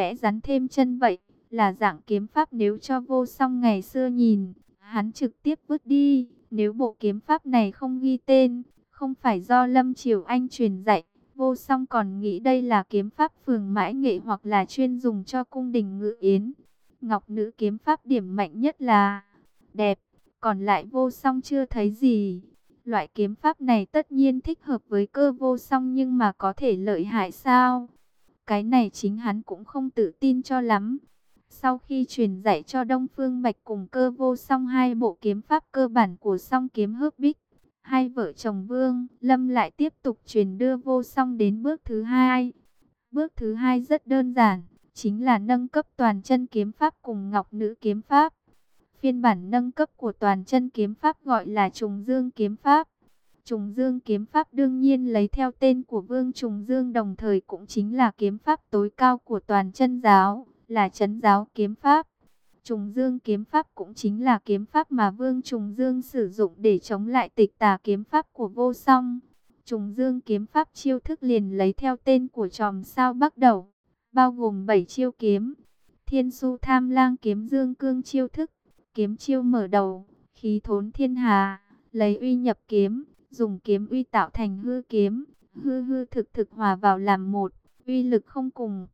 vẽ rắn thêm chân vậy, là dạng kiếm pháp nếu cho vô song ngày xưa nhìn, hắn trực tiếp vứt đi, nếu bộ kiếm pháp này không ghi tên, không phải do Lâm Triều Anh truyền dạy, vô song còn nghĩ đây là kiếm pháp phường mãi nghệ hoặc là chuyên dùng cho cung đình ngự yến. Ngọc nữ kiếm pháp điểm mạnh nhất là đẹp, còn lại vô song chưa thấy gì. Loại kiếm pháp này tất nhiên thích hợp với cơ vô song nhưng mà có thể lợi hại sao? Cái này chính hắn cũng không tự tin cho lắm. Sau khi truyền dạy cho Đông Phương Bạch cùng cơ vô song hai bộ kiếm pháp cơ bản của song kiếm hớp bích, hai vợ chồng Vương, Lâm lại tiếp tục truyền đưa vô song đến bước thứ hai. Bước thứ hai rất đơn giản, chính là nâng cấp toàn chân kiếm pháp cùng ngọc nữ kiếm pháp. Phiên bản nâng cấp của toàn chân kiếm pháp gọi là trùng dương kiếm pháp. Trùng Dương kiếm pháp đương nhiên lấy theo tên của Vương Trùng Dương đồng thời cũng chính là kiếm pháp tối cao của toàn chân giáo, là chấn giáo kiếm pháp. Trùng Dương kiếm pháp cũng chính là kiếm pháp mà Vương Trùng Dương sử dụng để chống lại tịch tà kiếm pháp của vô song. Trùng Dương kiếm pháp chiêu thức liền lấy theo tên của tròm sao bắt đầu, bao gồm 7 chiêu kiếm. Thiên su tham lang kiếm dương cương chiêu thức, kiếm chiêu mở đầu, khí thốn thiên hà, lấy uy nhập kiếm, dùng kiếm uy tạo thành hư kiếm, hư hư thực thực hòa vào làm một, uy lực không cùng.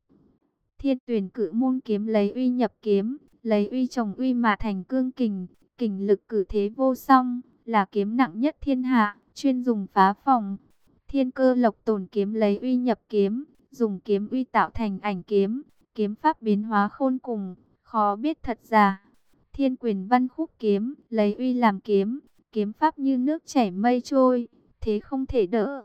Thiên tuyển cử môn kiếm lấy uy nhập kiếm, lấy uy trồng uy mà thành cương kình, kình lực cử thế vô song, là kiếm nặng nhất thiên hạ, chuyên dùng phá phòng. Thiên cơ lộc tồn kiếm lấy uy nhập kiếm, dùng kiếm uy tạo thành ảnh kiếm, kiếm pháp biến hóa khôn cùng, khó biết thật giả. Thiên quyền văn khúc kiếm, lấy uy làm kiếm, kiếm pháp như nước chảy mây trôi, thế không thể đỡ.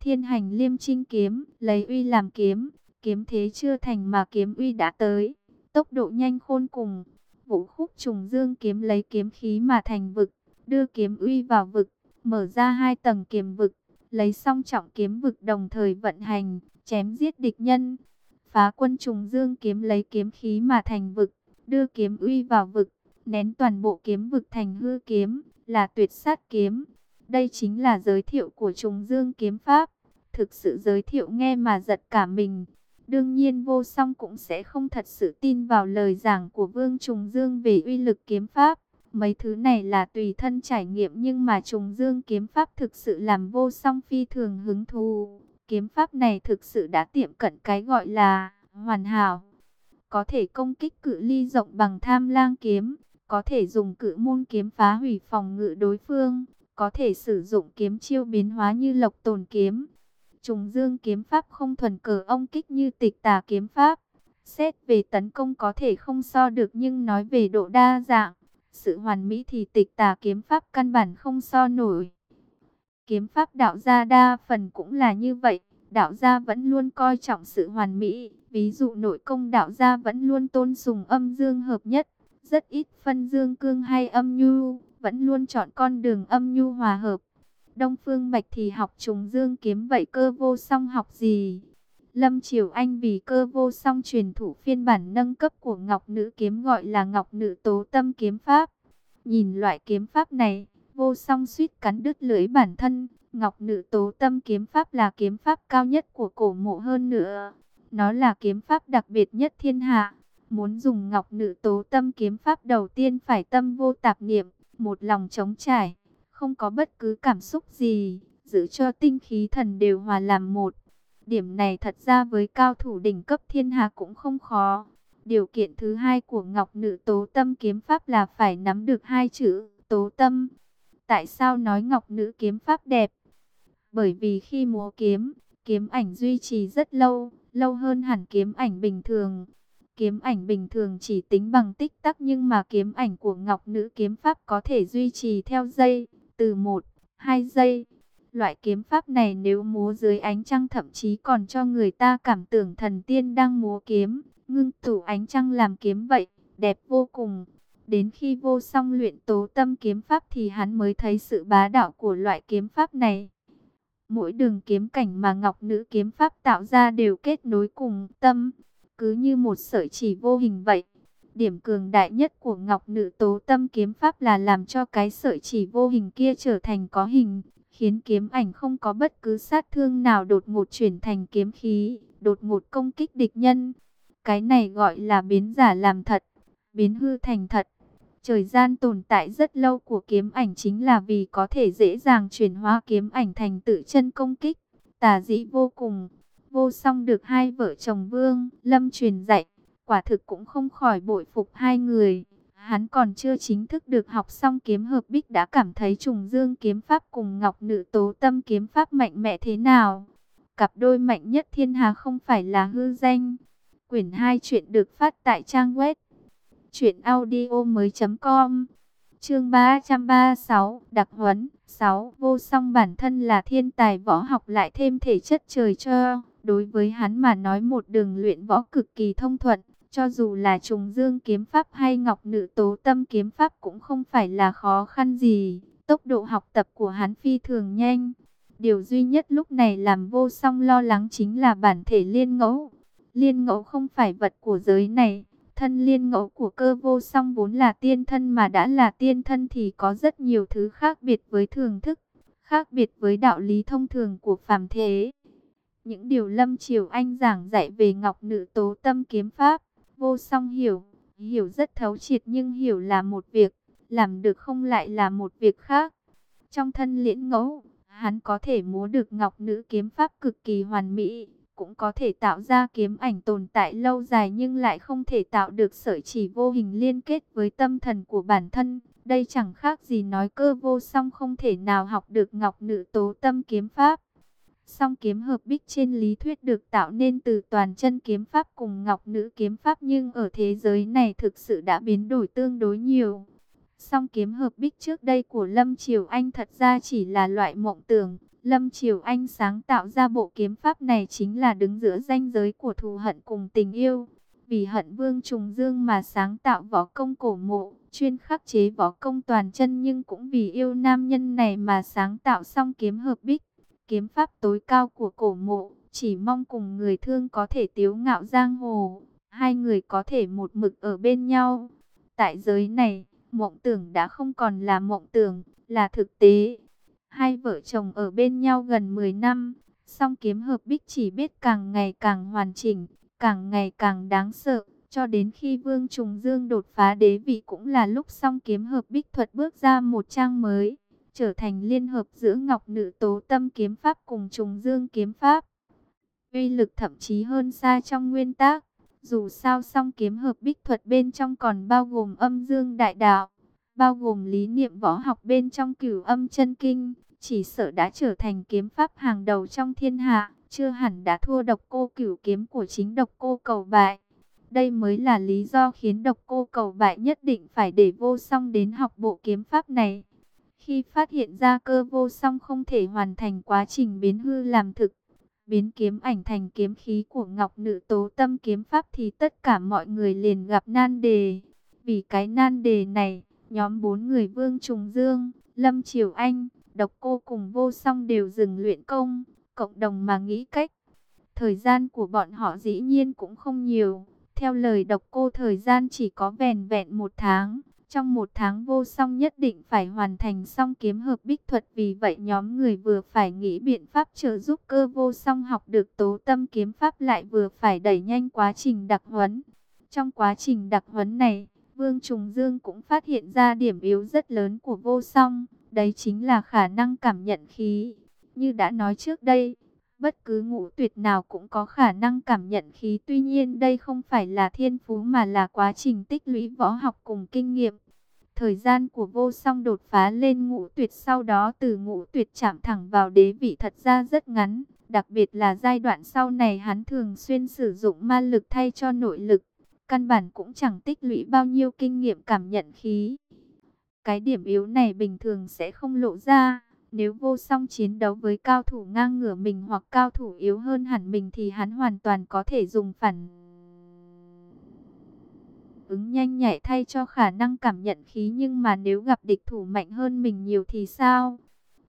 Thiên hành liêm trinh kiếm, lấy uy làm kiếm, kiếm thế chưa thành mà kiếm uy đã tới, tốc độ nhanh khôn cùng. Vũ khúc trùng dương kiếm lấy kiếm khí mà thành vực, đưa kiếm uy vào vực, mở ra hai tầng kiếm vực, lấy song trọng kiếm vực đồng thời vận hành, chém giết địch nhân. Phá quân trùng dương kiếm lấy kiếm khí mà thành vực, đưa kiếm uy vào vực, nén toàn bộ kiếm vực thành hư kiếm, là tuyệt sát kiếm. Đây chính là giới thiệu của trùng dương kiếm pháp. Thực sự giới thiệu nghe mà giật cả mình. Đương nhiên vô song cũng sẽ không thật sự tin vào lời giảng của Vương Trùng Dương về uy lực kiếm pháp. Mấy thứ này là tùy thân trải nghiệm nhưng mà Trùng Dương kiếm pháp thực sự làm vô song phi thường hứng thú. Kiếm pháp này thực sự đã tiệm cận cái gọi là hoàn hảo. Có thể công kích cự ly rộng bằng tham lang kiếm, có thể dùng cự môn kiếm phá hủy phòng ngự đối phương, có thể sử dụng kiếm chiêu biến hóa như lộc tồn kiếm. Trùng dương kiếm pháp không thuần cờ ông kích như tịch tà kiếm pháp. Xét về tấn công có thể không so được nhưng nói về độ đa dạng, sự hoàn mỹ thì tịch tà kiếm pháp căn bản không so nổi. Kiếm pháp đạo gia đa phần cũng là như vậy, đạo gia vẫn luôn coi trọng sự hoàn mỹ, ví dụ nội công đạo gia vẫn luôn tôn sùng âm dương hợp nhất, rất ít phân dương cương hay âm nhu, vẫn luôn chọn con đường âm nhu hòa hợp. Đông Phương Bạch thì học trùng dương kiếm vậy cơ vô song học gì? Lâm Triều Anh vì cơ vô song truyền thủ phiên bản nâng cấp của Ngọc Nữ kiếm gọi là Ngọc Nữ Tố Tâm kiếm pháp. Nhìn loại kiếm pháp này, vô song suýt cắn đứt lưỡi bản thân. Ngọc Nữ Tố Tâm kiếm pháp là kiếm pháp cao nhất của cổ mộ hơn nữa. Nó là kiếm pháp đặc biệt nhất thiên hạ. Muốn dùng ngọc nữ tố tâm kiếm pháp đầu tiên phải tâm vô tạp niệm, một lòng trống trải, không có bất cứ cảm xúc gì, giữ cho tinh khí thần đều hòa làm một. Điểm này thật ra với cao thủ đỉnh cấp thiên hạ cũng không khó. Điều kiện thứ hai của ngọc nữ tố tâm kiếm pháp là phải nắm được hai chữ tố tâm. Tại sao nói ngọc nữ kiếm pháp đẹp? Bởi vì khi múa kiếm, kiếm ảnh duy trì rất lâu, lâu hơn hẳn kiếm ảnh bình thường. Kiếm ảnh bình thường chỉ tính bằng tích tắc nhưng mà kiếm ảnh của ngọc nữ kiếm pháp có thể duy trì theo giây, từ 1, 2 giây. Loại kiếm pháp này nếu múa dưới ánh trăng thậm chí còn cho người ta cảm tưởng thần tiên đang múa kiếm, ngưng tủ ánh trăng làm kiếm vậy, đẹp vô cùng. Đến khi vô song luyện tố tâm kiếm pháp thì hắn mới thấy sự bá đạo của loại kiếm pháp này. Mỗi đường kiếm cảnh mà ngọc nữ kiếm pháp tạo ra đều kết nối cùng tâm, cứ như một sợi chỉ vô hình vậy. Điểm cường đại nhất của Ngọc Nữ Tố Tâm kiếm pháp là làm cho cái sợi chỉ vô hình kia trở thành có hình, khiến kiếm ảnh không có bất cứ sát thương nào đột ngột chuyển thành kiếm khí, đột ngột công kích địch nhân. Cái này gọi là biến giả làm thật, biến hư thành thật. Thời gian tồn tại rất lâu của kiếm ảnh chính là vì có thể dễ dàng chuyển hóa kiếm ảnh thành tự chân công kích. Tà dĩ vô cùng, vô song được hai vợ chồng Vương, Lâm truyền dạy, quả thực cũng không khỏi bội phục hai người. Hắn còn chưa chính thức được học xong kiếm hợp bích đã cảm thấy trùng dương kiếm pháp cùng ngọc nữ tố tâm kiếm pháp mạnh mẽ thế nào. Cặp đôi mạnh nhất thiên hà không phải là hư danh. Quyển 2 chuyện được phát tại trang web Chuyện audio mới com Chương 336 Đặc huấn 6 Vô song bản thân là thiên tài võ học lại thêm thể chất trời cho Đối với hắn mà nói một đường luyện võ cực kỳ thông thuận Cho dù là trùng dương kiếm pháp hay ngọc nữ tố tâm kiếm pháp cũng không phải là khó khăn gì. Tốc độ học tập của hắn phi thường nhanh. Điều duy nhất lúc này làm vô song lo lắng chính là bản thể liên ngẫu. Liên ngẫu không phải vật của giới này Thân liên ngẫu của cơ vô song vốn là tiên thân mà đã là tiên thân thì có rất nhiều thứ khác biệt với thường thức, khác biệt với đạo lý thông thường của phàm thế. Những điều Lâm Triều Anh giảng dạy về Ngọc Nữ Tố Tâm Kiếm Pháp, vô song hiểu, hiểu rất thấu triệt nhưng hiểu là một việc, làm được không lại là một việc khác. Trong thân liễn ngẫu, hắn có thể múa được Ngọc Nữ Kiếm Pháp cực kỳ hoàn mỹ, cũng có thể tạo ra kiếm ảnh tồn tại lâu dài nhưng lại không thể tạo được sợi chỉ vô hình liên kết với tâm thần của bản thân. Đây chẳng khác gì nói cơ vô song không thể nào học được ngọc nữ tố tâm kiếm pháp. Song kiếm hợp bích trên lý thuyết được tạo nên từ toàn chân kiếm pháp cùng ngọc nữ kiếm pháp nhưng ở thế giới này thực sự đã biến đổi tương đối nhiều. Song kiếm hợp bích trước đây của Lâm Triều Anh thật ra chỉ là loại mộng tưởng Lâm Triều Anh sáng tạo ra bộ kiếm pháp này chính là đứng giữa ranh giới của thù hận cùng tình yêu. Vì hận vương trùng dương mà sáng tạo võ công cổ mộ, chuyên khắc chế võ công toàn chân nhưng cũng vì yêu nam nhân này mà sáng tạo song kiếm hợp bích. Kiếm pháp tối cao của cổ mộ, chỉ mong cùng người thương có thể tiếu ngạo giang hồ, hai người có thể một mực ở bên nhau. Tại giới này, mộng tưởng đã không còn là mộng tưởng, là thực tế. Hai vợ chồng ở bên nhau gần 10 năm, song kiếm hợp bích chỉ biết càng ngày càng hoàn chỉnh, càng ngày càng đáng sợ. Cho đến khi Vương Trùng Dương đột phá đế vị cũng là lúc song kiếm hợp bích thuật bước ra một trang mới, trở thành liên hợp giữa Ngọc Nữ Tố Tâm kiếm pháp cùng Trùng Dương kiếm pháp. Uy lực thậm chí hơn xa trong nguyên tác, dù sao song kiếm hợp bích thuật bên trong còn bao gồm âm dương đại đạo, bao gồm lý niệm võ học bên trong cửu âm chân kinh, chỉ sợ đã trở thành kiếm pháp hàng đầu trong thiên hạ, chưa hẳn đã thua độc cô cửu kiếm của chính độc cô cầu bại. Đây mới là lý do khiến độc cô cầu bại nhất định phải để vô song đến học bộ kiếm pháp này. Khi phát hiện ra cơ vô song không thể hoàn thành quá trình biến hư làm thực, biến kiếm ảnh thành kiếm khí của ngọc nữ tố tâm kiếm pháp thì tất cả mọi người liền gặp nan đề. Vì cái nan đề này, nhóm bốn người Vương Trùng Dương, Lâm Triều Anh, Độc cô cùng vô song đều dừng luyện công, cộng đồng mà nghĩ cách. Thời gian của bọn họ dĩ nhiên cũng không nhiều. Theo lời độc cô thời gian chỉ có vẹn vẹn một tháng. Trong một tháng vô song nhất định phải hoàn thành xong kiếm hợp bích thuật. Vì vậy nhóm người vừa phải nghĩ biện pháp trợ giúp cơ vô song học được tố tâm kiếm pháp lại vừa phải đẩy nhanh quá trình đặc huấn. Trong quá trình đặc huấn này, Vương Trùng Dương cũng phát hiện ra điểm yếu rất lớn của vô song. Đấy chính là khả năng cảm nhận khí. Như đã nói trước đây, bất cứ ngũ tuyệt nào cũng có khả năng cảm nhận khí. Tuy nhiên đây không phải là thiên phú mà là quá trình tích lũy võ học cùng kinh nghiệm. Thời gian của vô song đột phá lên ngũ tuyệt sau đó từ ngũ tuyệt chạm thẳng vào đế vị thật ra rất ngắn. Đặc biệt là giai đoạn sau này hắn thường xuyên sử dụng ma lực thay cho nội lực. Căn bản cũng chẳng tích lũy bao nhiêu kinh nghiệm cảm nhận khí. Cái điểm yếu này bình thường sẽ không lộ ra. Nếu vô song chiến đấu với cao thủ ngang ngửa mình hoặc cao thủ yếu hơn hẳn mình thì hắn hoàn toàn có thể dùng phản ứng nhanh nhạy thay cho khả năng cảm nhận khí nhưng mà nếu gặp địch thủ mạnh hơn mình nhiều thì sao?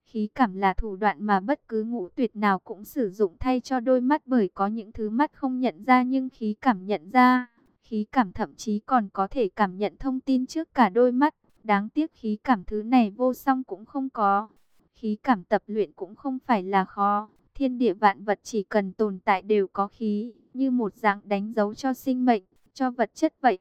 Khí cảm là thủ đoạn mà bất cứ ngũ tuyệt nào cũng sử dụng thay cho đôi mắt bởi có những thứ mắt không nhận ra nhưng khí cảm nhận ra. Khí cảm thậm chí còn có thể cảm nhận thông tin trước cả đôi mắt. Đáng tiếc khí cảm thứ này vô song cũng không có. Khí cảm tập luyện cũng không phải là khó. Thiên địa vạn vật chỉ cần tồn tại đều có khí. như một dạng đánh dấu cho sinh mệnh, cho vật chất vậy.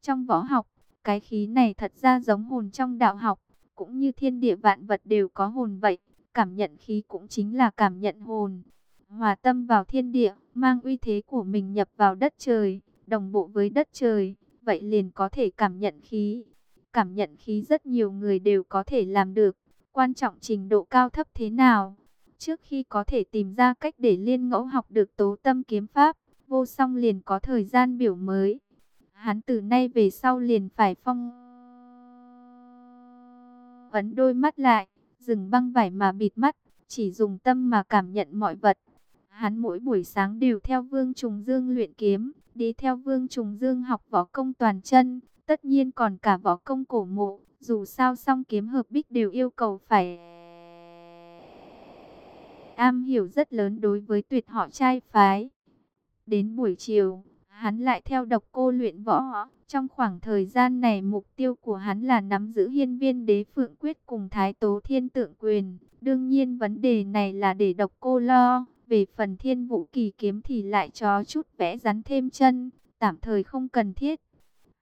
Trong võ học, cái khí này thật ra giống hồn trong đạo học, cũng như thiên địa vạn vật đều có hồn vậy. Cảm nhận khí cũng chính là cảm nhận hồn. Hòa tâm vào thiên địa, mang uy thế của mình nhập vào đất trời, đồng bộ với đất trời, vậy liền có thể cảm nhận khí. Cảm nhận khí rất nhiều người đều có thể làm được, quan trọng trình độ cao thấp thế nào. Trước khi có thể tìm ra cách để liên ngẫu học được tố tâm kiếm pháp, vô song liền có thời gian biểu mới. Hắn từ nay về sau liền phải phong ấn đôi mắt lại, dừng băng vải mà bịt mắt, chỉ dùng tâm mà cảm nhận mọi vật. Hắn mỗi buổi sáng đều theo Vương Trùng Dương luyện kiếm, đi theo Vương Trùng Dương học võ công toàn chân, tất nhiên còn cả võ công cổ mộ, dù sao song kiếm hợp bích đều yêu cầu phải am hiểu rất lớn đối với tuyệt họ trai phái. Đến buổi chiều, hắn lại theo độc cô luyện võ. Trong khoảng thời gian này mục tiêu của hắn là nắm giữ hiên viên đế phượng quyết cùng thái tố thiên tượng quyền. Đương nhiên vấn đề này là để độc cô lo. Về phần thiên vũ kỳ kiếm thì lại cho chút vẽ rắn thêm chân, tạm thời không cần thiết.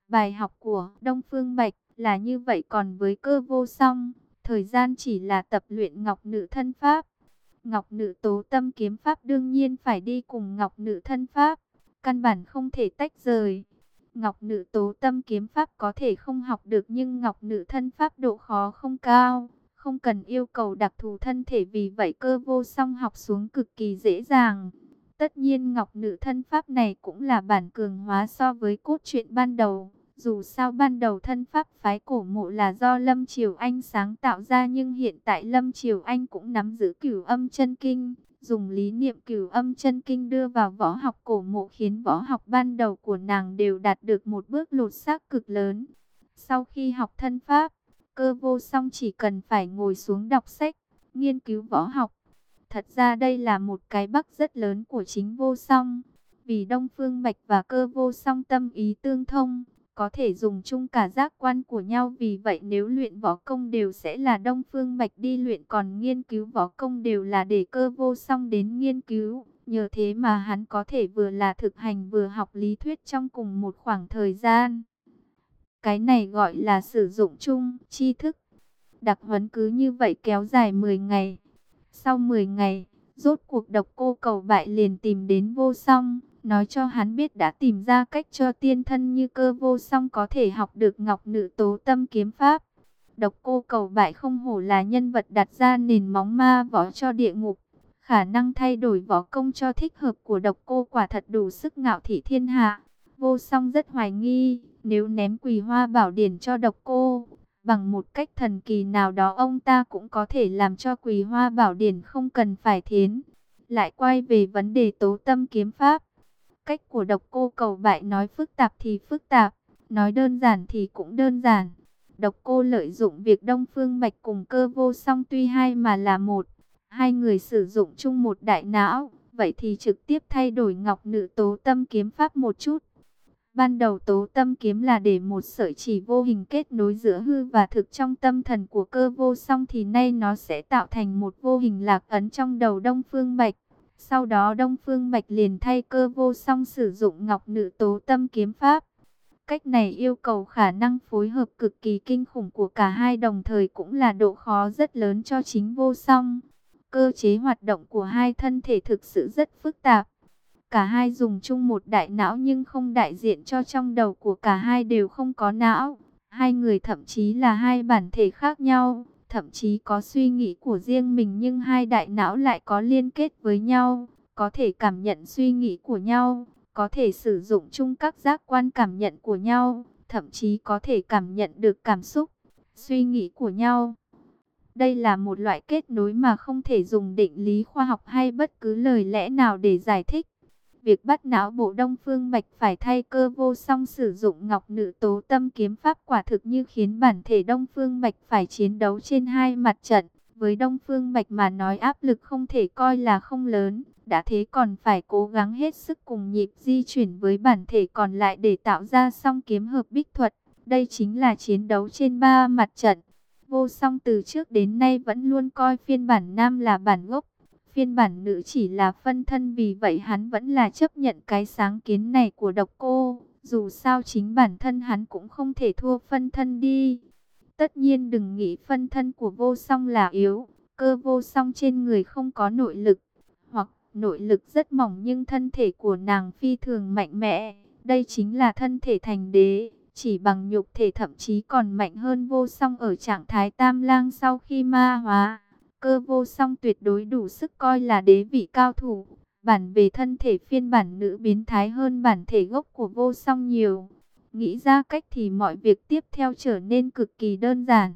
Bài học của Đông Phương Bạch là như vậy còn với cơ vô song, thời gian chỉ là tập luyện ngọc nữ thân pháp. Ngọc nữ tố tâm kiếm pháp đương nhiên phải đi cùng ngọc nữ thân pháp, căn bản không thể tách rời. Ngọc nữ tố tâm kiếm pháp có thể không học được nhưng ngọc nữ thân pháp độ khó không cao, không cần yêu cầu đặc thù thân thể vì vậy cơ vô song học xuống cực kỳ dễ dàng. Tất nhiên ngọc nữ thân pháp này cũng là bản cường hóa so với cốt truyện ban đầu. Dù sao ban đầu thân pháp phái cổ mộ là do Lâm Triều Anh sáng tạo ra nhưng hiện tại Lâm Triều Anh cũng nắm giữ cửu âm chân kinh. Dùng lý niệm cửu âm chân kinh đưa vào võ học cổ mộ khiến võ học ban đầu của nàng đều đạt được một bước lột xác cực lớn. Sau khi học thân pháp, cơ vô song chỉ cần phải ngồi xuống đọc sách, nghiên cứu võ học. Thật ra đây là một cái bắc rất lớn của chính vô song. Vì Đông Phương Bạch và cơ vô song tâm ý tương thông, có thể dùng chung cả giác quan của nhau. Vì vậy nếu luyện võ công đều sẽ là Đông Phương Bạch đi luyện còn nghiên cứu võ công đều là để cơ vô song đến nghiên cứu. Nhờ thế mà hắn có thể vừa là thực hành vừa học lý thuyết trong cùng một khoảng thời gian. Cái này gọi là sử dụng chung, tri thức. Đặc huấn cứ như vậy kéo dài 10 ngày. Sau 10 ngày, rốt cuộc độc cô cầu bại liền tìm đến vô song nói cho hắn biết đã tìm ra cách cho tiên thân như cơ vô song có thể học được ngọc nữ tố tâm kiếm pháp. Độc cô cầu bại không hổ là nhân vật đặt ra nền móng ma võ cho địa ngục. Khả năng thay đổi võ công cho thích hợp của độc cô quả thật đủ sức ngạo thị thiên hạ. Vô song rất hoài nghi, nếu ném quỳ hoa bảo điển cho độc cô, bằng một cách thần kỳ nào đó ông ta cũng có thể làm cho quỳ hoa bảo điển không cần phải thiến. Lại quay về vấn đề tố tâm kiếm pháp. Cách của độc cô cầu bại nói phức tạp thì phức tạp, nói đơn giản thì cũng đơn giản. Độc cô lợi dụng việc Đông Phương Bạch cùng cơ vô song tuy hai mà là một. Hai người sử dụng chung một đại não, vậy thì trực tiếp thay đổi ngọc nữ tố tâm kiếm pháp một chút. Ban đầu tố tâm kiếm là để một sợi chỉ vô hình kết nối giữa hư và thực trong tâm thần của cơ vô song thì nay nó sẽ tạo thành một vô hình lạc ấn trong đầu Đông Phương Bạch. Sau đó Đông Phương Bạch liền thay cơ vô song sử dụng ngọc nữ tố tâm kiếm pháp. Cách này yêu cầu khả năng phối hợp cực kỳ kinh khủng của cả hai đồng thời cũng là độ khó rất lớn cho chính vô song. Cơ chế hoạt động của hai thân thể thực sự rất phức tạp. Cả hai dùng chung một đại não nhưng không đại diện cho trong đầu của cả hai đều không có não. Hai người thậm chí là hai bản thể khác nhau thậm chí có suy nghĩ của riêng mình nhưng hai đại não lại có liên kết với nhau, có thể cảm nhận suy nghĩ của nhau, có thể sử dụng chung các giác quan cảm nhận của nhau, thậm chí có thể cảm nhận được cảm xúc, suy nghĩ của nhau. Đây là một loại kết nối mà không thể dùng định lý khoa học hay bất cứ lời lẽ nào để giải thích. Việc bắt não bộ Đông Phương Bạch phải thay cơ vô song sử dụng ngọc nữ tố tâm kiếm pháp quả thực như khiến bản thể Đông Phương Bạch phải chiến đấu trên hai mặt trận. Với Đông Phương Bạch mà nói áp lực không thể coi là không lớn, đã thế còn phải cố gắng hết sức cùng nhịp di chuyển với bản thể còn lại để tạo ra song kiếm hợp bích thuật. Đây chính là chiến đấu trên ba mặt trận. Vô song từ trước đến nay vẫn luôn coi phiên bản nam là bản gốc, Phiên bản nữ chỉ là phân thân vì vậy hắn vẫn là chấp nhận cái sáng kiến này của độc cô. Dù sao chính bản thân hắn cũng không thể thua phân thân đi. Tất nhiên đừng nghĩ phân thân của vô song là yếu. Cơ vô song trên người không có nội lực. Hoặc nội lực rất mỏng nhưng thân thể của nàng phi thường mạnh mẽ. Đây chính là thân thể thành đế. Chỉ bằng nhục thể thậm chí còn mạnh hơn vô song ở trạng thái tam lang sau khi ma hóa. Cơ vô song tuyệt đối đủ sức coi là đế vị cao thủ. Bản về thân thể phiên bản nữ biến thái hơn bản thể gốc của vô song nhiều. Nghĩ ra cách thì mọi việc tiếp theo trở nên cực kỳ đơn giản.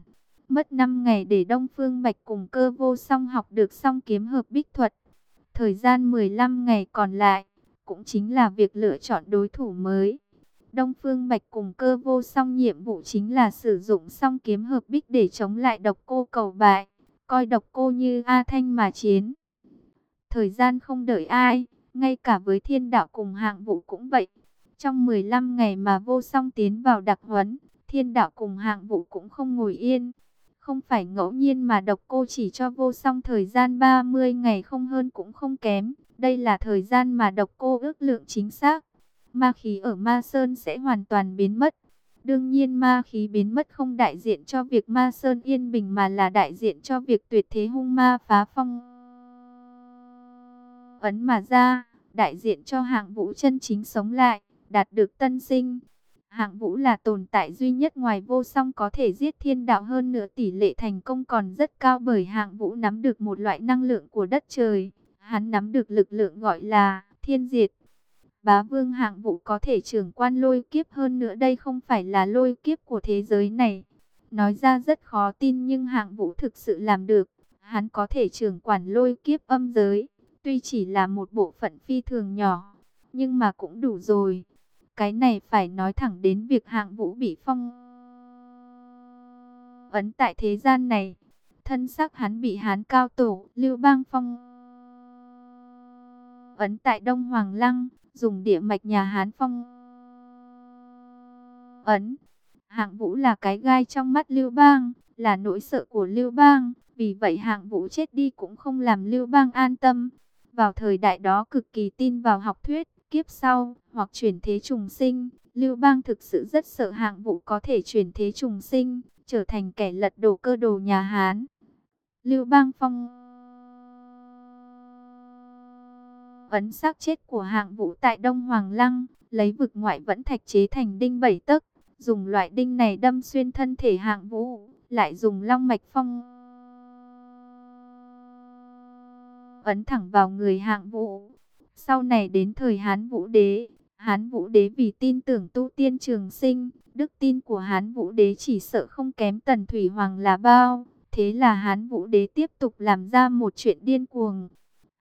Mất 5 ngày để Đông Phương Bạch cùng cơ vô song học được song kiếm hợp bích thuật. Thời gian 15 ngày còn lại, cũng chính là việc lựa chọn đối thủ mới. Đông Phương Bạch cùng cơ vô song nhiệm vụ chính là sử dụng song kiếm hợp bích để chống lại độc cô cầu bại coi độc cô như A Thanh mà chiến. Thời gian không đợi ai, ngay cả với thiên đạo cùng hạng vũ cũng vậy. Trong 15 ngày mà vô song tiến vào đặc huấn, thiên đạo cùng hạng vũ cũng không ngồi yên. Không phải ngẫu nhiên mà độc cô chỉ cho vô song thời gian 30 ngày không hơn cũng không kém. Đây là thời gian mà độc cô ước lượng chính xác. Ma khí ở Ma Sơn sẽ hoàn toàn biến mất. Đương nhiên ma khí biến mất không đại diện cho việc ma sơn yên bình mà là đại diện cho việc tuyệt thế hung ma phá phong. Ấn mà ra, đại diện cho hạng vũ chân chính sống lại, đạt được tân sinh. Hạng vũ là tồn tại duy nhất ngoài vô song có thể giết thiên đạo hơn nữa tỷ lệ thành công còn rất cao bởi hạng vũ nắm được một loại năng lượng của đất trời. Hắn nắm được lực lượng gọi là thiên diệt bá vương hạng vũ có thể trưởng quan lôi kiếp hơn nữa đây không phải là lôi kiếp của thế giới này. Nói ra rất khó tin nhưng hạng vũ thực sự làm được. Hắn có thể trưởng quản lôi kiếp âm giới. Tuy chỉ là một bộ phận phi thường nhỏ, nhưng mà cũng đủ rồi. Cái này phải nói thẳng đến việc hạng vũ bị phong ấn tại thế gian này. Thân xác hắn bị hán cao tổ, lưu bang phong ấn tại Đông Hoàng Lăng dùng địa mạch nhà Hán phong ấn. Hạng Vũ là cái gai trong mắt Lưu Bang, là nỗi sợ của Lưu Bang, vì vậy Hạng Vũ chết đi cũng không làm Lưu Bang an tâm. Vào thời đại đó cực kỳ tin vào học thuyết, kiếp sau, hoặc chuyển thế trùng sinh, Lưu Bang thực sự rất sợ Hạng Vũ có thể chuyển thế trùng sinh, trở thành kẻ lật đổ cơ đồ nhà Hán. Lưu Bang phong ấn xác chết của hạng vũ tại Đông Hoàng Lăng, lấy vực ngoại vẫn thạch chế thành đinh bảy tấc, dùng loại đinh này đâm xuyên thân thể hạng vũ, lại dùng long mạch phong ấn thẳng vào người hạng vũ. Sau này đến thời Hán Vũ Đế, Hán Vũ Đế vì tin tưởng tu tiên trường sinh, đức tin của Hán Vũ Đế chỉ sợ không kém Tần Thủy Hoàng là bao. Thế là Hán Vũ Đế tiếp tục làm ra một chuyện điên cuồng.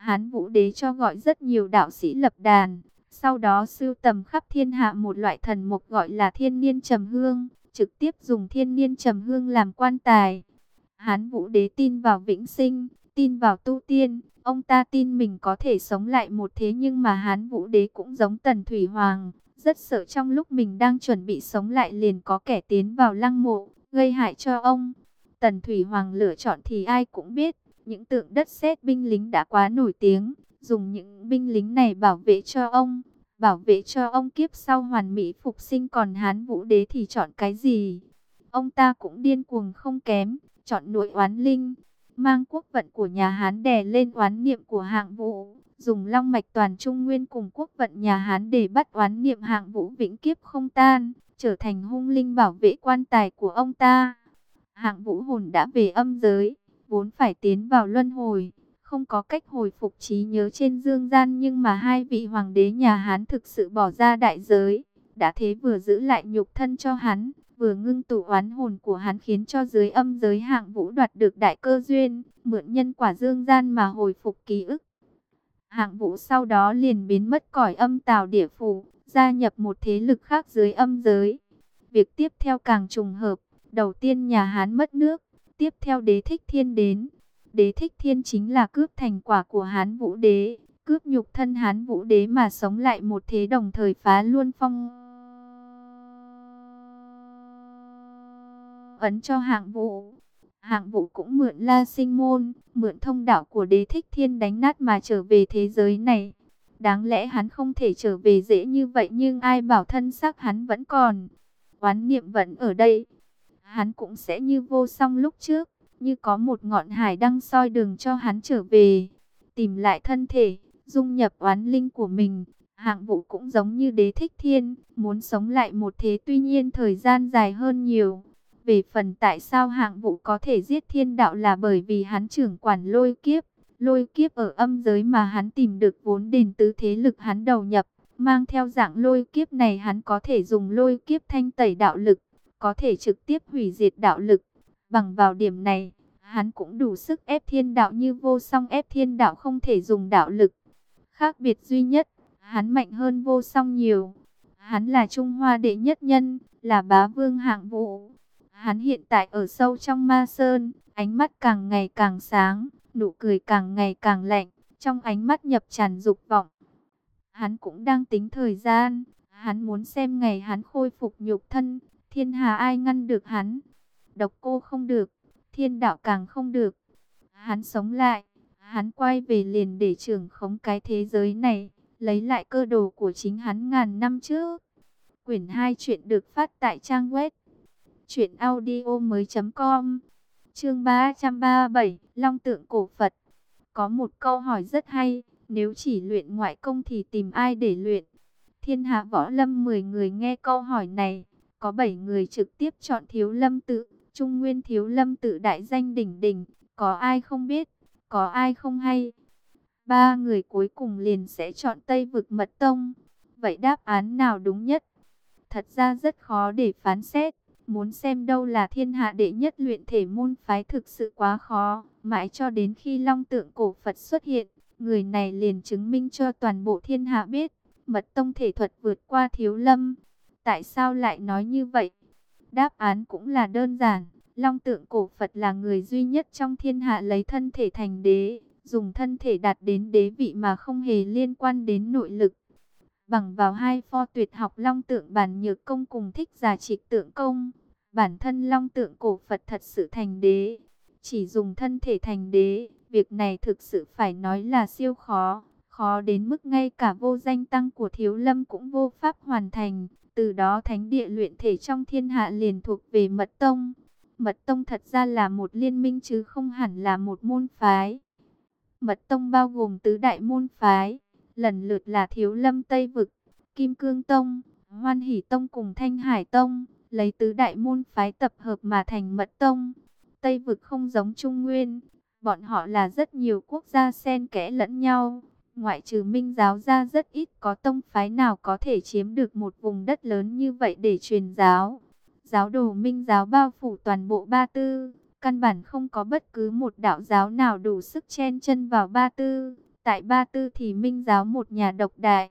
Hán Vũ Đế cho gọi rất nhiều đạo sĩ lập đàn, sau đó sưu tầm khắp thiên hạ một loại thần mục gọi là thiên niên trầm hương, trực tiếp dùng thiên niên trầm hương làm quan tài. Hán Vũ Đế tin vào vĩnh sinh, tin vào tu tiên, ông ta tin mình có thể sống lại một thế nhưng mà Hán Vũ Đế cũng giống Tần Thủy Hoàng, rất sợ trong lúc mình đang chuẩn bị sống lại liền có kẻ tiến vào lăng mộ, gây hại cho ông. Tần Thủy Hoàng lựa chọn thì ai cũng biết, những tượng đất sét binh lính đã quá nổi tiếng, dùng những binh lính này bảo vệ cho ông, bảo vệ cho ông kiếp sau hoàn mỹ phục sinh còn Hán Vũ Đế thì chọn cái gì? Ông ta cũng điên cuồng không kém, chọn nội oán linh, mang quốc vận của nhà Hán đè lên oán niệm của hạng vũ, dùng long mạch toàn trung nguyên cùng quốc vận nhà Hán để bắt oán niệm hạng vũ vĩnh kiếp không tan, trở thành hung linh bảo vệ quan tài của ông ta. Hạng vũ hồn đã về âm giới, vốn phải tiến vào luân hồi, không có cách hồi phục trí nhớ trên dương gian nhưng mà hai vị hoàng đế nhà Hán thực sự bỏ ra đại giới, đã thế vừa giữ lại nhục thân cho hắn, vừa ngưng tụ oán hồn của hắn khiến cho dưới âm giới hạng vũ đoạt được đại cơ duyên, mượn nhân quả dương gian mà hồi phục ký ức. Hạng vũ sau đó liền biến mất cõi âm tào địa phủ, gia nhập một thế lực khác dưới âm giới. Việc tiếp theo càng trùng hợp, đầu tiên nhà Hán mất nước, Tiếp theo đế thích thiên đến. Đế thích thiên chính là cướp thành quả của Hán Vũ Đế. Cướp nhục thân Hán Vũ Đế mà sống lại một thế đồng thời phá luôn phong. Ấn cho hạng vũ. Hạng vũ cũng mượn la sinh môn, mượn thông đạo của đế thích thiên đánh nát mà trở về thế giới này. Đáng lẽ hắn không thể trở về dễ như vậy nhưng ai bảo thân xác hắn vẫn còn. Oán niệm vẫn ở đây. Hắn cũng sẽ như vô song lúc trước, như có một ngọn hải đăng soi đường cho hắn trở về. Tìm lại thân thể, dung nhập oán linh của mình. Hạng vũ cũng giống như đế thích thiên, muốn sống lại một thế tuy nhiên thời gian dài hơn nhiều. Về phần tại sao hạng vũ có thể giết thiên đạo là bởi vì hắn trưởng quản lôi kiếp. Lôi kiếp ở âm giới mà hắn tìm được vốn đền tứ thế lực hắn đầu nhập. Mang theo dạng lôi kiếp này hắn có thể dùng lôi kiếp thanh tẩy đạo lực. Có thể trực tiếp hủy diệt đạo lực. Bằng vào điểm này, hắn cũng đủ sức ép thiên đạo như vô song ép thiên đạo không thể dùng đạo lực. Khác biệt duy nhất, hắn mạnh hơn vô song nhiều. Hắn là Trung Hoa đệ nhất nhân, là bá vương hạng vũ. Hắn hiện tại ở sâu trong ma sơn, ánh mắt càng ngày càng sáng, nụ cười càng ngày càng lạnh, trong ánh mắt nhập tràn dục vọng. Hắn cũng đang tính thời gian, hắn muốn xem ngày hắn khôi phục nhục thân, thiên hà ai ngăn được hắn. Độc cô không được, thiên đạo càng không được. Hắn sống lại, hắn quay về liền để trưởng khống cái thế giới này, lấy lại cơ đồ của chính hắn ngàn năm trước. Quyển 2 chuyện được phát tại trang web Chuyện audio mới com Chương 337 Long tượng cổ Phật Có một câu hỏi rất hay Nếu chỉ luyện ngoại công thì tìm ai để luyện Thiên hạ võ lâm 10 người nghe câu hỏi này có 7 người trực tiếp chọn thiếu lâm tự Trung nguyên thiếu lâm tự đại danh đỉnh đỉnh Có ai không biết Có ai không hay Ba người cuối cùng liền sẽ chọn Tây vực mật tông Vậy đáp án nào đúng nhất Thật ra rất khó để phán xét Muốn xem đâu là thiên hạ đệ nhất luyện thể môn phái thực sự quá khó. Mãi cho đến khi long tượng cổ Phật xuất hiện, người này liền chứng minh cho toàn bộ thiên hạ biết. Mật tông thể thuật vượt qua thiếu lâm. Tại sao lại nói như vậy? Đáp án cũng là đơn giản. Long tượng cổ Phật là người duy nhất trong thiên hạ lấy thân thể thành đế. Dùng thân thể đạt đến đế vị mà không hề liên quan đến nội lực bằng vào hai pho tuyệt học long tượng bản nhược công cùng thích giả trịch tượng công. Bản thân long tượng cổ Phật thật sự thành đế, chỉ dùng thân thể thành đế, việc này thực sự phải nói là siêu khó, khó đến mức ngay cả vô danh tăng của thiếu lâm cũng vô pháp hoàn thành. Từ đó thánh địa luyện thể trong thiên hạ liền thuộc về mật tông. Mật tông thật ra là một liên minh chứ không hẳn là một môn phái. Mật tông bao gồm tứ đại môn phái, lần lượt là thiếu lâm Tây Vực, Kim Cương Tông, Hoan Hỷ Tông cùng Thanh Hải Tông lấy tứ đại môn phái tập hợp mà thành mật tông. Tây vực không giống Trung Nguyên, bọn họ là rất nhiều quốc gia xen kẽ lẫn nhau. Ngoại trừ minh giáo ra rất ít có tông phái nào có thể chiếm được một vùng đất lớn như vậy để truyền giáo. Giáo đồ minh giáo bao phủ toàn bộ Ba Tư, căn bản không có bất cứ một đạo giáo nào đủ sức chen chân vào Ba Tư. Tại Ba Tư thì minh giáo một nhà độc đại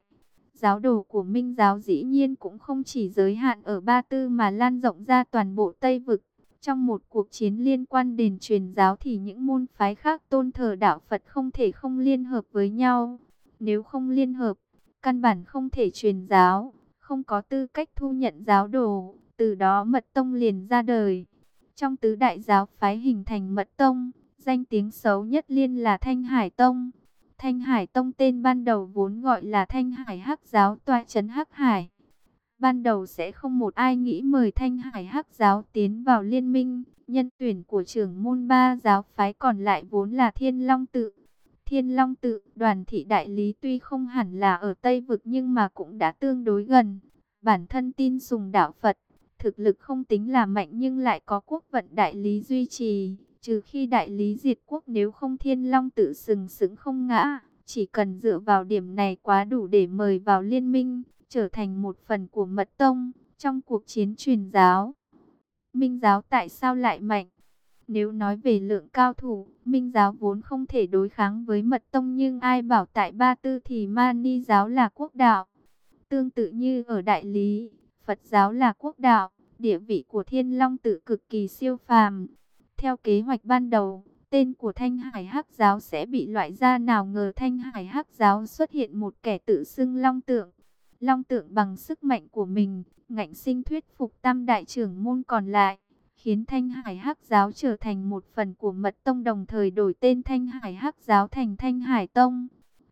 Giáo đồ của Minh giáo dĩ nhiên cũng không chỉ giới hạn ở Ba Tư mà lan rộng ra toàn bộ Tây Vực. Trong một cuộc chiến liên quan đến truyền giáo thì những môn phái khác tôn thờ đạo Phật không thể không liên hợp với nhau. Nếu không liên hợp, căn bản không thể truyền giáo, không có tư cách thu nhận giáo đồ, từ đó mật tông liền ra đời. Trong tứ đại giáo phái hình thành mật tông, danh tiếng xấu nhất liên là Thanh Hải Tông. Thanh Hải Tông tên ban đầu vốn gọi là Thanh Hải Hắc Giáo toa trấn Hắc Hải. Ban đầu sẽ không một ai nghĩ mời Thanh Hải Hắc Giáo tiến vào liên minh. Nhân tuyển của trưởng môn ba giáo phái còn lại vốn là Thiên Long Tự. Thiên Long Tự, đoàn thị đại lý tuy không hẳn là ở Tây Vực nhưng mà cũng đã tương đối gần. Bản thân tin sùng đạo Phật, thực lực không tính là mạnh nhưng lại có quốc vận đại lý duy trì. Trừ khi đại lý diệt quốc nếu không thiên long tự sừng sững không ngã, chỉ cần dựa vào điểm này quá đủ để mời vào liên minh, trở thành một phần của mật tông trong cuộc chiến truyền giáo. Minh giáo tại sao lại mạnh? Nếu nói về lượng cao thủ, Minh giáo vốn không thể đối kháng với mật tông nhưng ai bảo tại Ba Tư thì Mani giáo là quốc đạo. Tương tự như ở Đại Lý, Phật giáo là quốc đạo, địa vị của Thiên Long tự cực kỳ siêu phàm. Theo kế hoạch ban đầu, tên của Thanh Hải Hắc Giáo sẽ bị loại ra nào ngờ Thanh Hải Hắc Giáo xuất hiện một kẻ tự xưng Long Tượng. Long Tượng bằng sức mạnh của mình, ngạnh sinh thuyết phục tam đại trưởng môn còn lại, khiến Thanh Hải Hắc Giáo trở thành một phần của Mật Tông đồng thời đổi tên Thanh Hải Hắc Giáo thành Thanh Hải Tông.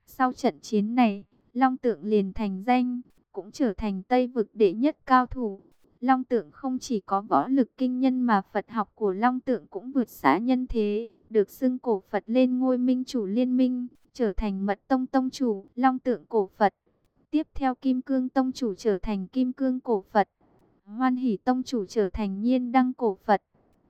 Sau trận chiến này, Long Tượng liền thành danh, cũng trở thành Tây vực đệ nhất cao thủ. Long Tượng không chỉ có võ lực kinh nhân mà Phật học của Long Tượng cũng vượt xa nhân thế, được xưng cổ Phật lên ngôi minh chủ liên minh, trở thành Mật Tông Tông chủ, Long Tượng cổ Phật. Tiếp theo Kim Cương Tông chủ trở thành Kim Cương cổ Phật. Hoan Hỷ Tông chủ trở thành Nhiên Đăng cổ Phật.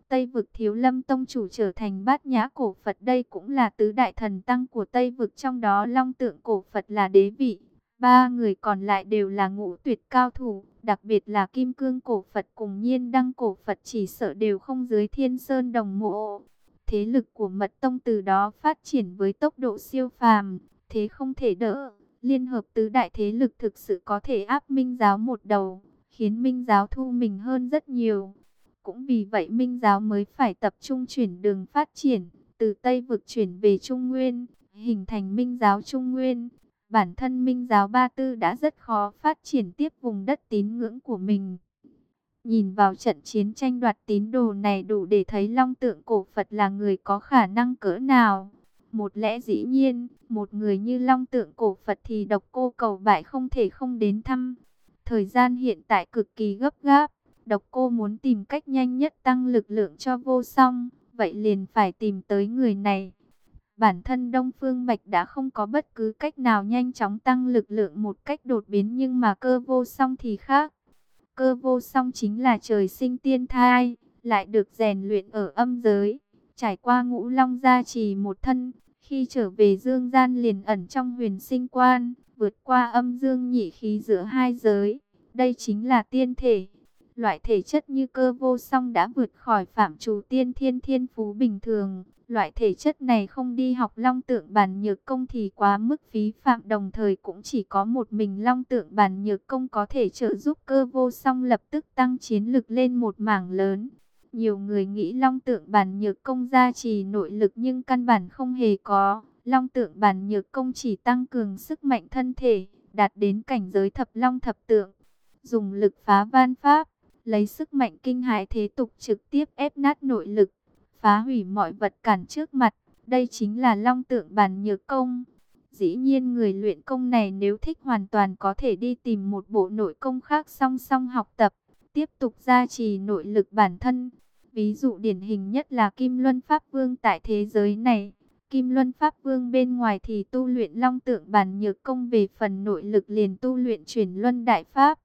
Tây vực Thiếu Lâm Tông chủ trở thành Bát Nhã cổ Phật. Đây cũng là tứ đại thần tăng của Tây vực trong đó Long Tượng cổ Phật là đế vị. Ba người còn lại đều là ngũ tuyệt cao thủ, đặc biệt là Kim Cương cổ Phật cùng Nhiên Đăng cổ Phật chỉ sợ đều không dưới Thiên Sơn đồng mộ. Thế lực của Mật Tông từ đó phát triển với tốc độ siêu phàm, thế không thể đỡ. Liên hợp tứ đại thế lực thực sự có thể áp minh giáo một đầu khiến Minh giáo thu mình hơn rất nhiều. Cũng vì vậy Minh giáo mới phải tập trung chuyển đường phát triển, từ Tây vực chuyển về Trung Nguyên, hình thành Minh giáo Trung Nguyên. Bản thân Minh giáo Ba Tư đã rất khó phát triển tiếp vùng đất tín ngưỡng của mình. Nhìn vào trận chiến tranh đoạt tín đồ này đủ để thấy Long Tượng Cổ Phật là người có khả năng cỡ nào. Một lẽ dĩ nhiên, một người như Long Tượng Cổ Phật thì độc cô cầu bại không thể không đến thăm. Thời gian hiện tại cực kỳ gấp gáp, độc cô muốn tìm cách nhanh nhất tăng lực lượng cho vô song, vậy liền phải tìm tới người này. Bản thân Đông Phương Bạch đã không có bất cứ cách nào nhanh chóng tăng lực lượng một cách đột biến nhưng mà cơ vô song thì khác. Cơ vô song chính là trời sinh tiên thai, lại được rèn luyện ở âm giới, trải qua ngũ long gia trì một thân, khi trở về dương gian liền ẩn trong huyền sinh quan, vượt qua âm dương nhị khí giữa hai giới. Đây chính là tiên thể. Loại thể chất như cơ vô song đã vượt khỏi phạm trù tiên thiên thiên phú bình thường. Loại thể chất này không đi học long tượng bản nhược công thì quá mức phí phạm đồng thời cũng chỉ có một mình long tượng bản nhược công có thể trợ giúp cơ vô song lập tức tăng chiến lực lên một mảng lớn. Nhiều người nghĩ long tượng bản nhược công gia trì nội lực nhưng căn bản không hề có. Long tượng bản nhược công chỉ tăng cường sức mạnh thân thể, đạt đến cảnh giới thập long thập tượng. Dùng lực phá van pháp, lấy sức mạnh kinh hại thế tục trực tiếp ép nát nội lực, phá hủy mọi vật cản trước mặt. Đây chính là long tượng bản nhược công. Dĩ nhiên người luyện công này nếu thích hoàn toàn có thể đi tìm một bộ nội công khác song song học tập, tiếp tục gia trì nội lực bản thân. Ví dụ điển hình nhất là Kim Luân Pháp Vương tại thế giới này. Kim Luân Pháp Vương bên ngoài thì tu luyện long tượng bản nhược công về phần nội lực liền tu luyện chuyển luân đại pháp.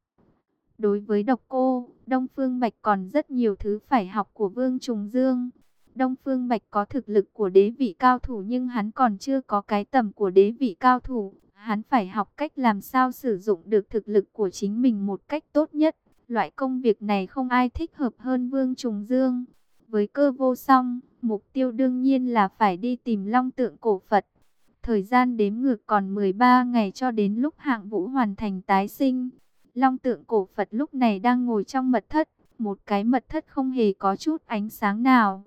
Đối với độc cô, Đông Phương Bạch còn rất nhiều thứ phải học của Vương Trùng Dương. Đông Phương Bạch có thực lực của đế vị cao thủ nhưng hắn còn chưa có cái tầm của đế vị cao thủ. Hắn phải học cách làm sao sử dụng được thực lực của chính mình một cách tốt nhất. Loại công việc này không ai thích hợp hơn Vương Trùng Dương. Với cơ vô song, mục tiêu đương nhiên là phải đi tìm long tượng cổ Phật. Thời gian đếm ngược còn 13 ngày cho đến lúc hạng vũ hoàn thành tái sinh. Long tượng cổ Phật lúc này đang ngồi trong mật thất, một cái mật thất không hề có chút ánh sáng nào.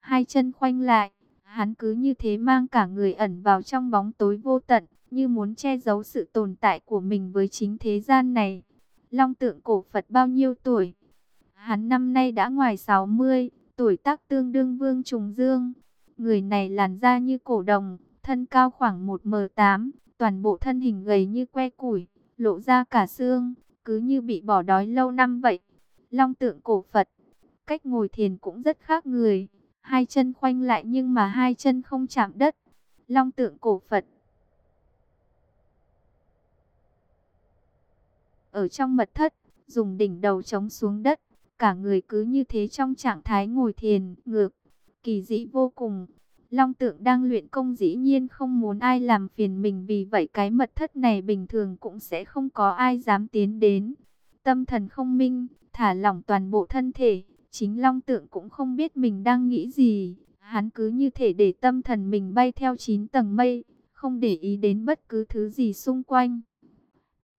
Hai chân khoanh lại, hắn cứ như thế mang cả người ẩn vào trong bóng tối vô tận, như muốn che giấu sự tồn tại của mình với chính thế gian này. Long tượng cổ Phật bao nhiêu tuổi? Hắn năm nay đã ngoài 60, tuổi tác tương đương vương trùng dương. Người này làn da như cổ đồng, thân cao khoảng 1m8, toàn bộ thân hình gầy như que củi, lộ ra cả xương, cứ như bị bỏ đói lâu năm vậy. Long tượng cổ Phật, cách ngồi thiền cũng rất khác người, hai chân khoanh lại nhưng mà hai chân không chạm đất. Long tượng cổ Phật. Ở trong mật thất, dùng đỉnh đầu chống xuống đất, cả người cứ như thế trong trạng thái ngồi thiền, ngược, kỳ dĩ vô cùng. Long tượng đang luyện công dĩ nhiên không muốn ai làm phiền mình vì vậy cái mật thất này bình thường cũng sẽ không có ai dám tiến đến. Tâm thần không minh, thả lỏng toàn bộ thân thể, chính Long tượng cũng không biết mình đang nghĩ gì. Hắn cứ như thể để tâm thần mình bay theo chín tầng mây, không để ý đến bất cứ thứ gì xung quanh.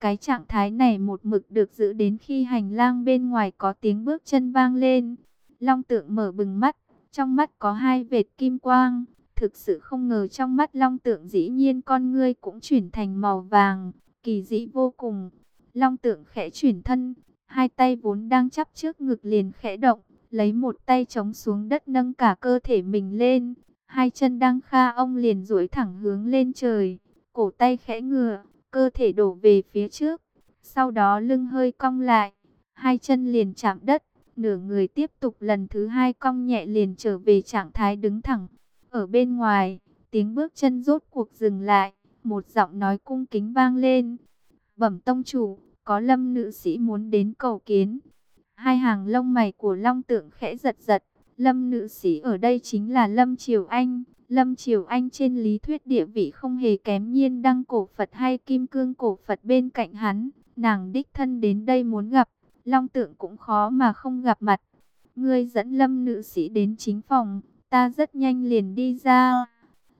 Cái trạng thái này một mực được giữ đến khi hành lang bên ngoài có tiếng bước chân vang lên. Long tượng mở bừng mắt, trong mắt có hai vệt kim quang, thực sự không ngờ trong mắt long tượng dĩ nhiên con ngươi cũng chuyển thành màu vàng, kỳ dĩ vô cùng. Long tượng khẽ chuyển thân, hai tay vốn đang chắp trước ngực liền khẽ động, lấy một tay chống xuống đất nâng cả cơ thể mình lên, hai chân đang kha ông liền duỗi thẳng hướng lên trời, cổ tay khẽ ngửa, cơ thể đổ về phía trước, sau đó lưng hơi cong lại, hai chân liền chạm đất, nửa người tiếp tục lần thứ hai cong nhẹ liền trở về trạng thái đứng thẳng. Ở bên ngoài, tiếng bước chân rốt cuộc dừng lại, một giọng nói cung kính vang lên. Bẩm tông chủ, có lâm nữ sĩ muốn đến cầu kiến. Hai hàng lông mày của long tượng khẽ giật giật. Lâm nữ sĩ ở đây chính là Lâm Triều Anh. Lâm Triều Anh trên lý thuyết địa vị không hề kém nhiên đăng cổ Phật hay kim cương cổ Phật bên cạnh hắn. Nàng đích thân đến đây muốn gặp. Long tượng cũng khó mà không gặp mặt. Ngươi dẫn lâm nữ sĩ đến chính phòng. Ta rất nhanh liền đi ra.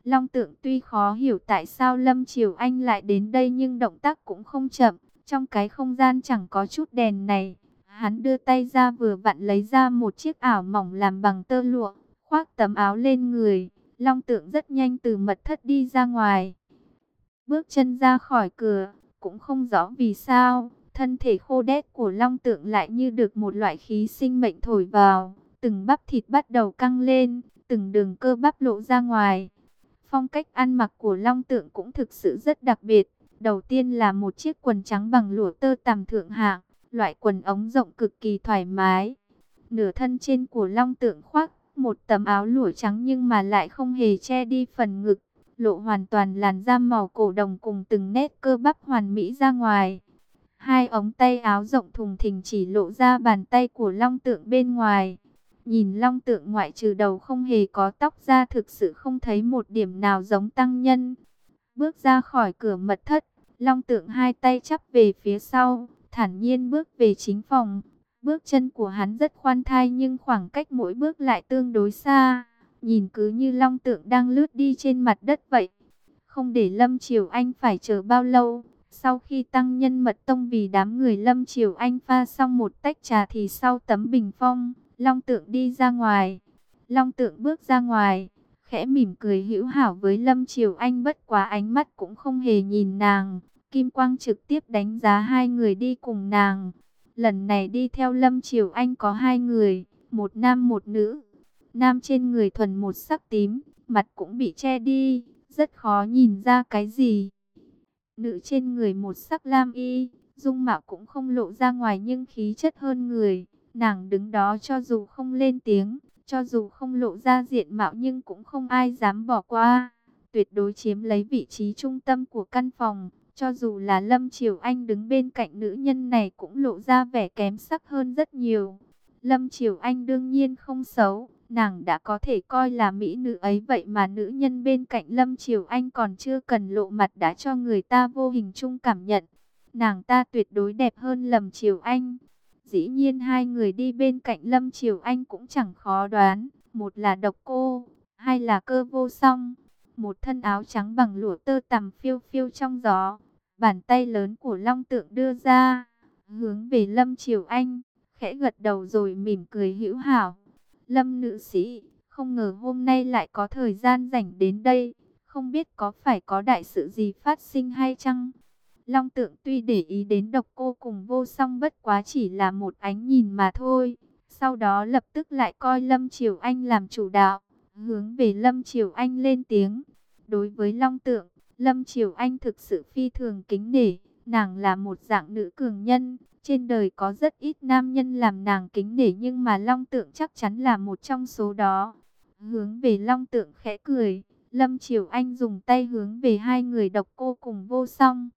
Long tượng tuy khó hiểu tại sao Lâm Triều Anh lại đến đây nhưng động tác cũng không chậm. Trong cái không gian chẳng có chút đèn này, hắn đưa tay ra vừa vặn lấy ra một chiếc ảo mỏng làm bằng tơ lụa, khoác tấm áo lên người. Long tượng rất nhanh từ mật thất đi ra ngoài. Bước chân ra khỏi cửa, cũng không rõ vì sao, thân thể khô đét của long tượng lại như được một loại khí sinh mệnh thổi vào. Từng bắp thịt bắt đầu căng lên, từng đường cơ bắp lộ ra ngoài. Phong cách ăn mặc của long tượng cũng thực sự rất đặc biệt. Đầu tiên là một chiếc quần trắng bằng lụa tơ tằm thượng hạng, loại quần ống rộng cực kỳ thoải mái. Nửa thân trên của long tượng khoác một tấm áo lụa trắng nhưng mà lại không hề che đi phần ngực, lộ hoàn toàn làn da màu cổ đồng cùng từng nét cơ bắp hoàn mỹ ra ngoài. Hai ống tay áo rộng thùng thình chỉ lộ ra bàn tay của long tượng bên ngoài. Nhìn long tượng ngoại trừ đầu không hề có tóc ra thực sự không thấy một điểm nào giống tăng nhân. Bước ra khỏi cửa mật thất, long tượng hai tay chắp về phía sau, thản nhiên bước về chính phòng. Bước chân của hắn rất khoan thai nhưng khoảng cách mỗi bước lại tương đối xa. Nhìn cứ như long tượng đang lướt đi trên mặt đất vậy. Không để Lâm Triều Anh phải chờ bao lâu. Sau khi tăng nhân mật tông vì đám người Lâm Triều Anh pha xong một tách trà thì sau tấm bình phong, Long Tượng đi ra ngoài. Long Tượng bước ra ngoài, khẽ mỉm cười hữu hảo với Lâm Triều Anh bất quá ánh mắt cũng không hề nhìn nàng. Kim Quang trực tiếp đánh giá hai người đi cùng nàng. Lần này đi theo Lâm Triều Anh có hai người, một nam một nữ. Nam trên người thuần một sắc tím, mặt cũng bị che đi, rất khó nhìn ra cái gì. Nữ trên người một sắc lam y, dung mạo cũng không lộ ra ngoài nhưng khí chất hơn người. Nàng đứng đó cho dù không lên tiếng, cho dù không lộ ra diện mạo nhưng cũng không ai dám bỏ qua. Tuyệt đối chiếm lấy vị trí trung tâm của căn phòng. Cho dù là Lâm Triều Anh đứng bên cạnh nữ nhân này cũng lộ ra vẻ kém sắc hơn rất nhiều. Lâm Triều Anh đương nhiên không xấu, nàng đã có thể coi là mỹ nữ ấy vậy mà nữ nhân bên cạnh Lâm Triều Anh còn chưa cần lộ mặt đã cho người ta vô hình chung cảm nhận. Nàng ta tuyệt đối đẹp hơn Lâm Triều Anh. Dĩ nhiên hai người đi bên cạnh Lâm Triều Anh cũng chẳng khó đoán, một là độc cô, hai là cơ vô song. Một thân áo trắng bằng lụa tơ tằm phiêu phiêu trong gió, bàn tay lớn của Long Tượng đưa ra, hướng về Lâm Triều Anh, khẽ gật đầu rồi mỉm cười hữu hảo. Lâm nữ sĩ, không ngờ hôm nay lại có thời gian rảnh đến đây, không biết có phải có đại sự gì phát sinh hay chăng? Long tượng tuy để ý đến độc cô cùng vô song bất quá chỉ là một ánh nhìn mà thôi. Sau đó lập tức lại coi Lâm Triều Anh làm chủ đạo, hướng về Lâm Triều Anh lên tiếng. Đối với Long tượng, Lâm Triều Anh thực sự phi thường kính nể, nàng là một dạng nữ cường nhân, trên đời có rất ít nam nhân làm nàng kính nể nhưng mà Long Tượng chắc chắn là một trong số đó. Hướng về Long Tượng khẽ cười, Lâm Triều Anh dùng tay hướng về hai người độc cô cùng vô song.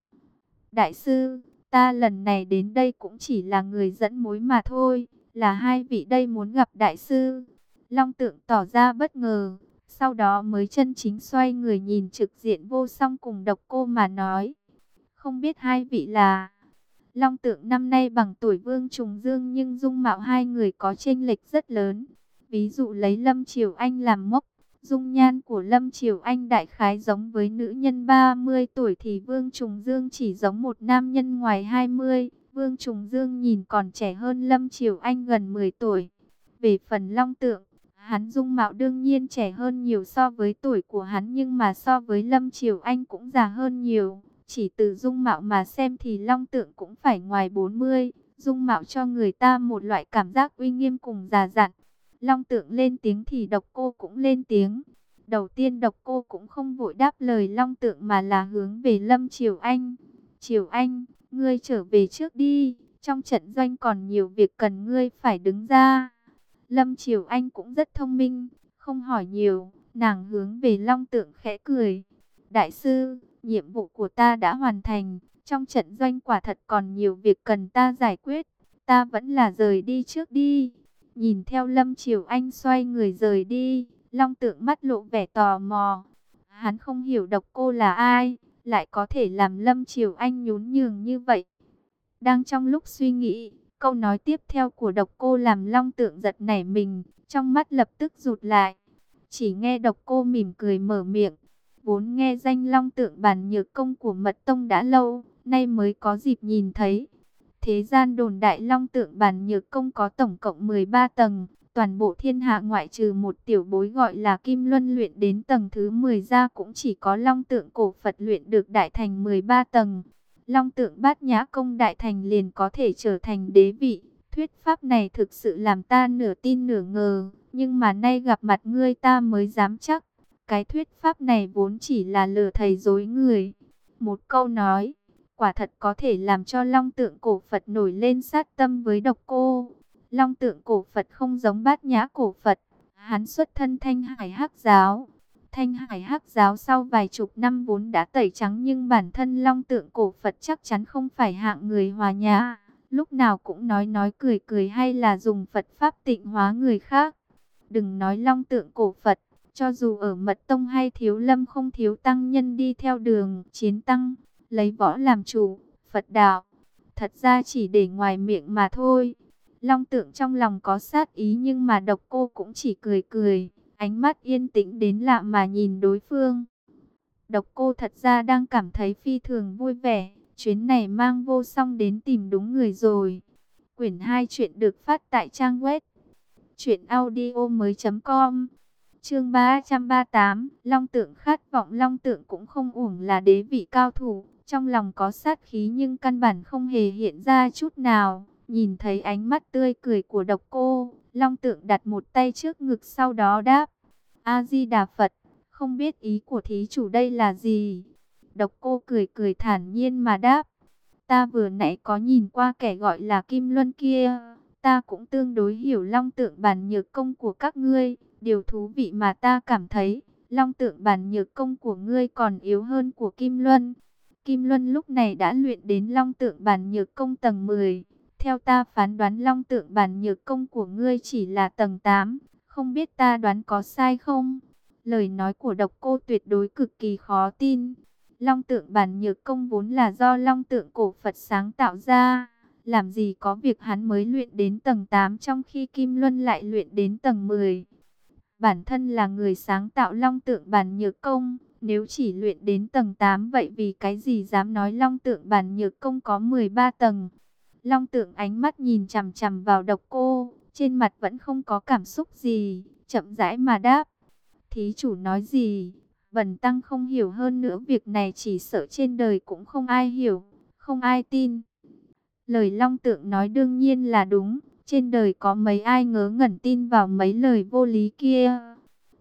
Đại sư, ta lần này đến đây cũng chỉ là người dẫn mối mà thôi, là hai vị đây muốn gặp đại sư. Long Tượng tỏ ra bất ngờ, sau đó mới chân chính xoay người nhìn trực diện vô song cùng độc cô mà nói. Không biết hai vị là... Long tượng năm nay bằng tuổi Vương Trùng Dương nhưng dung mạo hai người có chênh lệch rất lớn. Ví dụ lấy Lâm Triều Anh làm mốc, dung nhan của Lâm Triều Anh đại khái giống với nữ nhân 30 tuổi thì Vương Trùng Dương chỉ giống một nam nhân ngoài 20. Vương Trùng Dương nhìn còn trẻ hơn Lâm Triều Anh gần 10 tuổi. Về phần Long Tượng, hắn dung mạo đương nhiên trẻ hơn nhiều so với tuổi của hắn nhưng mà so với Lâm Triều Anh cũng già hơn nhiều. Chỉ từ dung mạo mà xem thì long tượng cũng phải ngoài 40, dung mạo cho người ta một loại cảm giác uy nghiêm cùng già dặn. Long tượng lên tiếng thì độc cô cũng lên tiếng. Đầu tiên độc cô cũng không vội đáp lời long tượng mà là hướng về Lâm Triều Anh. Triều Anh, ngươi trở về trước đi, trong trận doanh còn nhiều việc cần ngươi phải đứng ra. Lâm Triều Anh cũng rất thông minh, không hỏi nhiều, nàng hướng về long tượng khẽ cười. Đại sư, nhiệm vụ của ta đã hoàn thành, trong trận doanh quả thật còn nhiều việc cần ta giải quyết, ta vẫn là rời đi trước đi. Nhìn theo Lâm Triều Anh xoay người rời đi, Long tượng mắt lộ vẻ tò mò. Hắn không hiểu độc cô là ai, lại có thể làm Lâm Triều Anh nhún nhường như vậy. Đang trong lúc suy nghĩ, câu nói tiếp theo của độc cô làm Long tượng giật nảy mình, trong mắt lập tức rụt lại. Chỉ nghe độc cô mỉm cười mở miệng, vốn nghe danh Long tượng bản nhược công của Mật Tông đã lâu, nay mới có dịp nhìn thấy. Thế gian đồn đại Long tượng bản nhược công có tổng cộng 13 tầng, toàn bộ thiên hạ ngoại trừ một tiểu bối gọi là Kim Luân luyện đến tầng thứ 10 ra cũng chỉ có Long tượng cổ Phật luyện được đại thành 13 tầng. Long tượng bát nhã công đại thành liền có thể trở thành đế vị. Thuyết pháp này thực sự làm ta nửa tin nửa ngờ, nhưng mà nay gặp mặt ngươi ta mới dám chắc. Cái thuyết pháp này vốn chỉ là lừa thầy dối người. Một câu nói, quả thật có thể làm cho long tượng cổ Phật nổi lên sát tâm với độc cô. Long tượng cổ Phật không giống bát nhã cổ Phật. Hắn xuất thân thanh hải hắc giáo. Thanh hải hắc giáo sau vài chục năm vốn đã tẩy trắng nhưng bản thân long tượng cổ Phật chắc chắn không phải hạng người hòa nhã. Lúc nào cũng nói nói cười cười hay là dùng Phật Pháp tịnh hóa người khác. Đừng nói long tượng cổ Phật, cho dù ở mật tông hay thiếu lâm không thiếu tăng nhân đi theo đường chiến tăng, lấy võ làm chủ, Phật đạo. Thật ra chỉ để ngoài miệng mà thôi. Long tượng trong lòng có sát ý nhưng mà độc cô cũng chỉ cười cười, ánh mắt yên tĩnh đến lạ mà nhìn đối phương. Độc cô thật ra đang cảm thấy phi thường vui vẻ, chuyến này mang vô song đến tìm đúng người rồi. Quyển 2 chuyện được phát tại trang web chuyểnaudio.com Chương 338, Long tượng khát vọng Long tượng cũng không uổng là đế vị cao thủ, trong lòng có sát khí nhưng căn bản không hề hiện ra chút nào. Nhìn thấy ánh mắt tươi cười của độc cô, Long tượng đặt một tay trước ngực sau đó đáp. A-di-đà Phật, không biết ý của thí chủ đây là gì? Độc cô cười cười thản nhiên mà đáp. Ta vừa nãy có nhìn qua kẻ gọi là Kim Luân kia. Ta cũng tương đối hiểu long tượng bản nhược công của các ngươi. Điều thú vị mà ta cảm thấy, long tượng bản nhược công của ngươi còn yếu hơn của Kim Luân. Kim Luân lúc này đã luyện đến long tượng bản nhược công tầng 10. Theo ta phán đoán long tượng bản nhược công của ngươi chỉ là tầng 8, không biết ta đoán có sai không? Lời nói của độc cô tuyệt đối cực kỳ khó tin. Long tượng bản nhược công vốn là do long tượng cổ Phật sáng tạo ra. Làm gì có việc hắn mới luyện đến tầng 8 trong khi Kim Luân lại luyện đến tầng 10. Bản thân là người sáng tạo long tượng bản nhược công. Nếu chỉ luyện đến tầng 8 vậy vì cái gì dám nói long tượng bản nhược công có 13 tầng. Long tượng ánh mắt nhìn chằm chằm vào độc cô, trên mặt vẫn không có cảm xúc gì, chậm rãi mà đáp. Thí chủ nói gì? Bần tăng không hiểu hơn nữa việc này chỉ sợ trên đời cũng không ai hiểu, không ai tin. Lời long tượng nói đương nhiên là đúng, trên đời có mấy ai ngớ ngẩn tin vào mấy lời vô lý kia.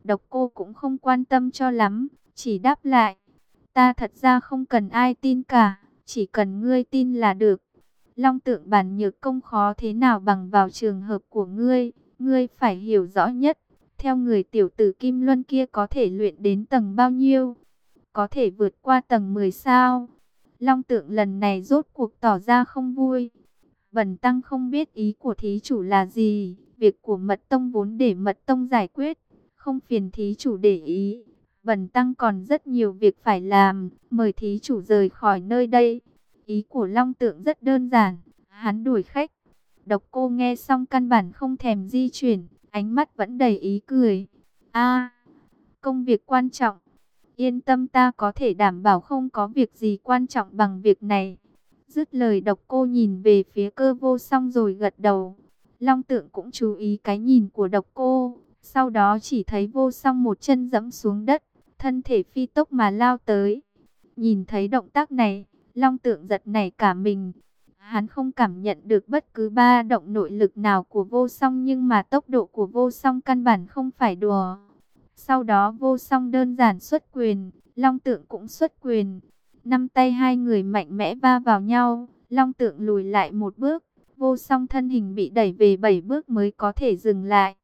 Độc cô cũng không quan tâm cho lắm, chỉ đáp lại. Ta thật ra không cần ai tin cả, chỉ cần ngươi tin là được. Long tượng bản nhược công khó thế nào bằng vào trường hợp của ngươi, ngươi phải hiểu rõ nhất. Theo người tiểu tử Kim Luân kia có thể luyện đến tầng bao nhiêu? Có thể vượt qua tầng 10 sao? Long tượng lần này rốt cuộc tỏ ra không vui. Bần tăng không biết ý của thí chủ là gì. Việc của mật tông vốn để mật tông giải quyết. Không phiền thí chủ để ý. Bần tăng còn rất nhiều việc phải làm. Mời thí chủ rời khỏi nơi đây. Ý của Long Tượng rất đơn giản, hắn đuổi khách. Độc cô nghe xong căn bản không thèm di chuyển, ánh mắt vẫn đầy ý cười. A, công việc quan trọng. Yên tâm ta có thể đảm bảo không có việc gì quan trọng bằng việc này. Dứt lời độc cô nhìn về phía cơ vô song rồi gật đầu. Long tượng cũng chú ý cái nhìn của độc cô. Sau đó chỉ thấy vô song một chân dẫm xuống đất. Thân thể phi tốc mà lao tới. Nhìn thấy động tác này, Long tượng giật nảy cả mình. Hắn không cảm nhận được bất cứ ba động nội lực nào của vô song nhưng mà tốc độ của vô song căn bản không phải đùa. Sau đó vô song đơn giản xuất quyền, long tượng cũng xuất quyền. Năm tay hai người mạnh mẽ va vào nhau, long tượng lùi lại một bước, vô song thân hình bị đẩy về bảy bước mới có thể dừng lại.